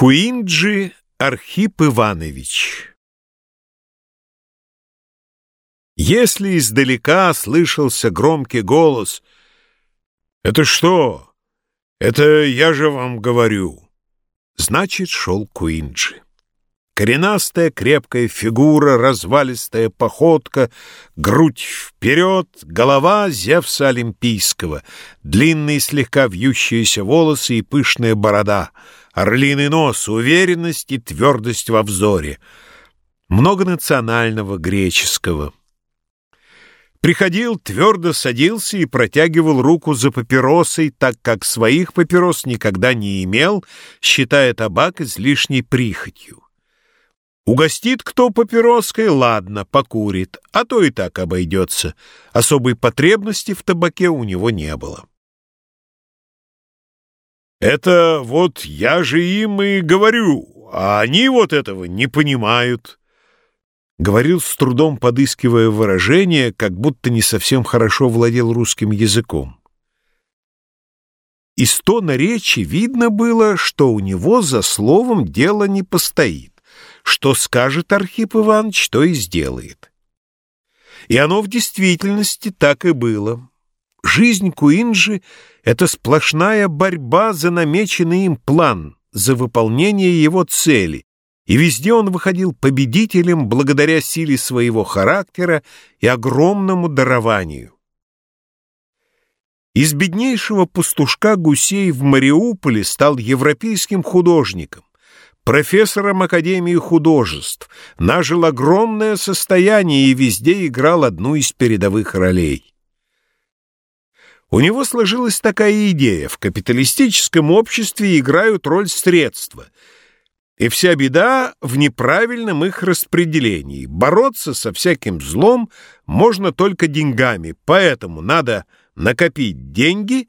Куинджи Архип Иванович Если издалека слышался громкий голос «Это что? Это я же вам говорю!» Значит, шел Куинджи. Коренастая крепкая фигура, развалистая походка, грудь вперед, голова Зевса Олимпийского, длинные слегка вьющиеся волосы и пышная борода, орлиный нос, уверенность и твердость во взоре, многонационального греческого. Приходил, твердо садился и протягивал руку за папиросой, так как своих папирос никогда не имел, считая табак излишней прихотью. Угостит кто папироской, ладно, покурит, а то и так обойдется. Особой потребности в табаке у него не было. «Это вот я же им и говорю, а они вот этого не понимают», — говорил с трудом, подыскивая выражение, как будто не совсем хорошо владел русским языком. Из тона речи видно было, что у него за словом дело не постоит. Что скажет Архип Иванович, то и сделает. И оно в действительности так и было. Жизнь Куинджи — это сплошная борьба за намеченный им план, за выполнение его цели, и везде он выходил победителем благодаря силе своего характера и огромному дарованию. Из беднейшего пастушка гусей в Мариуполе стал европейским художником, профессором Академии художеств, нажил огромное состояние и везде играл одну из передовых ролей. У него сложилась такая идея. В капиталистическом обществе играют роль средства. И вся беда в неправильном их распределении. Бороться со всяким злом можно только деньгами, поэтому надо накопить деньги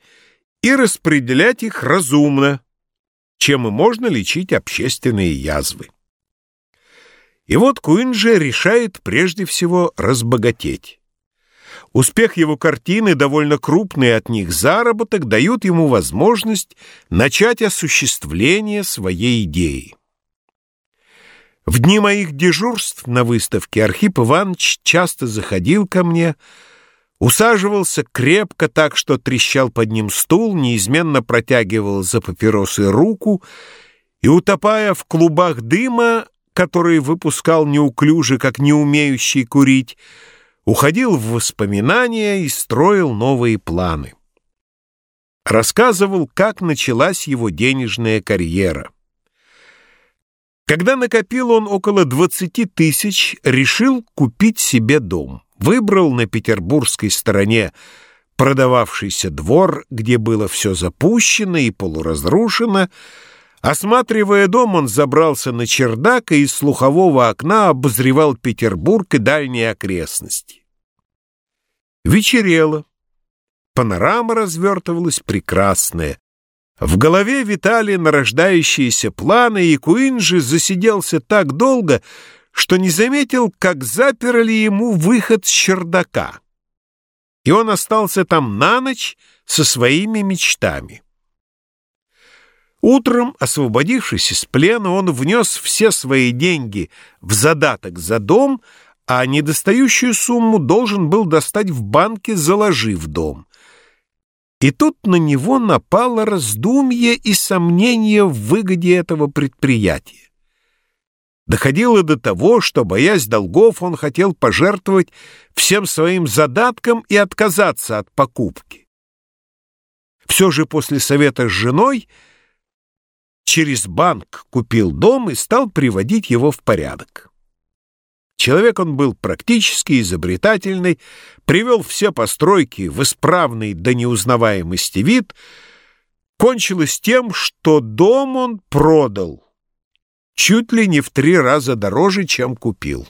и распределять их разумно, чем и можно лечить общественные язвы. И вот Куинджи решает прежде всего разбогатеть. Успех его картины, довольно крупный от них заработок, дают ему возможность начать осуществление своей идеи. В дни моих дежурств на выставке Архип Иванович часто заходил ко мне, Усаживался крепко так, что трещал под ним стул, неизменно протягивал за папиросы руку и, утопая в клубах дыма, который выпускал неуклюже, как не умеющий курить, уходил в воспоминания и строил новые планы. Рассказывал, как началась его денежная карьера. Когда накопил он около 20 тысяч, решил купить себе дом выбрал на петербургской стороне продававшийся двор, где было все запущено и полуразрушено. Осматривая дом, он забрался на чердак и из слухового окна обозревал Петербург и дальние окрестности. Вечерело. Панорама развертывалась прекрасная. В голове витали нарождающиеся планы, и Куинджи засиделся так долго, что не заметил, как заперли ему выход с чердака. И он остался там на ночь со своими мечтами. Утром, освободившись из плена, он внес все свои деньги в задаток за дом, а недостающую сумму должен был достать в банке, заложив дом. И тут на него напало раздумье и сомнение в выгоде этого предприятия. Доходило до того, что, боясь долгов, он хотел пожертвовать всем своим задатком и отказаться от покупки. Все же после совета с женой через банк купил дом и стал приводить его в порядок. Человек он был практически изобретательный, привел все постройки в исправный до неузнаваемости вид, кончилось тем, что дом он продал чуть ли не в три раза дороже, чем купил.